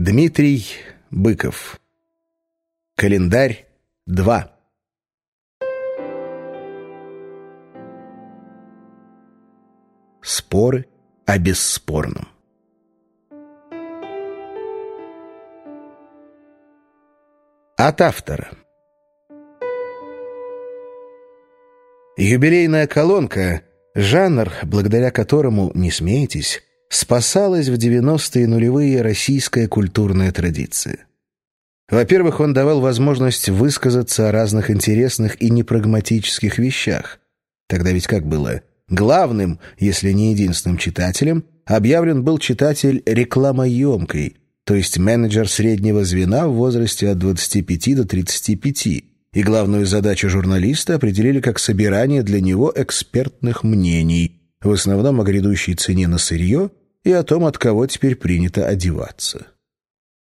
Дмитрий Быков. Календарь 2. Споры о бесспорном. От автора. Юбилейная колонка — жанр, благодаря которому, не смейтесь, спасалась в 90-е нулевые российская культурная традиция. Во-первых, он давал возможность высказаться о разных интересных и непрагматических вещах. Тогда ведь как было? Главным, если не единственным читателем, объявлен был читатель рекламоемкой, то есть менеджер среднего звена в возрасте от 25 до 35, и главную задачу журналиста определили как собирание для него экспертных мнений, в основном о грядущей цене на сырье и о том, от кого теперь принято одеваться.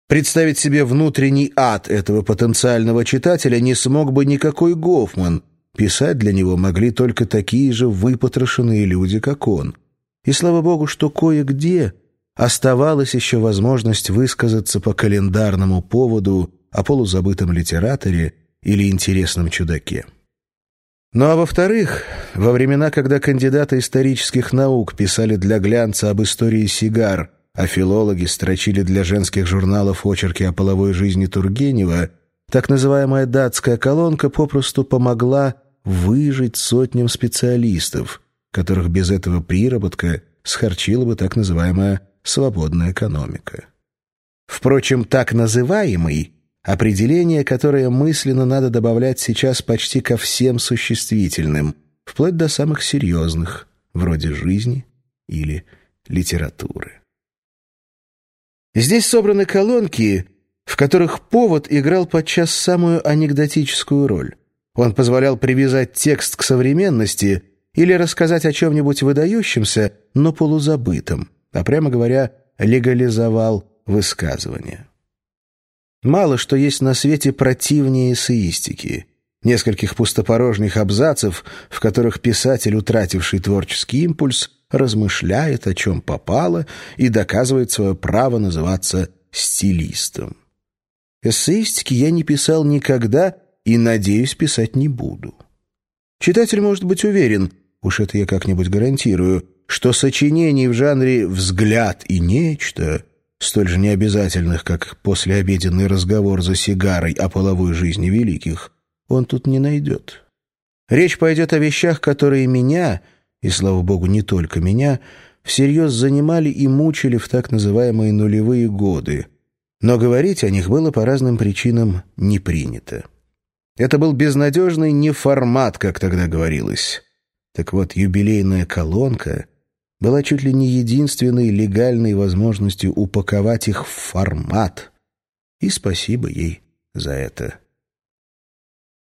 Представить себе внутренний ад этого потенциального читателя не смог бы никакой Гофман. Писать для него могли только такие же выпотрошенные люди, как он. И слава богу, что кое-где оставалась еще возможность высказаться по календарному поводу о полузабытом литераторе или интересном чудаке. Ну а во-вторых, во времена, когда кандидаты исторических наук писали для глянца об истории сигар, а филологи строчили для женских журналов очерки о половой жизни Тургенева, так называемая датская колонка попросту помогла выжить сотням специалистов, которых без этого приработка схорчила бы так называемая свободная экономика. Впрочем, так называемый Определение, которое мысленно надо добавлять сейчас почти ко всем существительным, вплоть до самых серьезных, вроде жизни или литературы. Здесь собраны колонки, в которых повод играл подчас самую анекдотическую роль. Он позволял привязать текст к современности или рассказать о чем-нибудь выдающемся, но полузабытом, а прямо говоря, легализовал высказывание. Мало что есть на свете противнее эссеистики. Нескольких пустопорожних абзацев, в которых писатель, утративший творческий импульс, размышляет, о чем попало, и доказывает свое право называться стилистом. Эссеистики я не писал никогда и, надеюсь, писать не буду. Читатель может быть уверен, уж это я как-нибудь гарантирую, что сочинений в жанре «взгляд» и «нечто» столь же необязательных, как послеобеденный разговор за сигарой о половой жизни великих, он тут не найдет. Речь пойдет о вещах, которые меня, и, слава богу, не только меня, всерьез занимали и мучили в так называемые нулевые годы, но говорить о них было по разным причинам не принято. Это был безнадежный неформат, как тогда говорилось. Так вот, юбилейная колонка — была чуть ли не единственной легальной возможностью упаковать их в формат. И спасибо ей за это.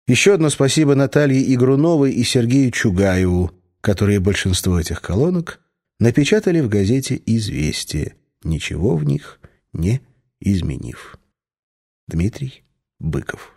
Еще одно спасибо Наталье Игруновой и Сергею Чугаеву, которые большинство этих колонок напечатали в газете «Известия», ничего в них не изменив. Дмитрий Быков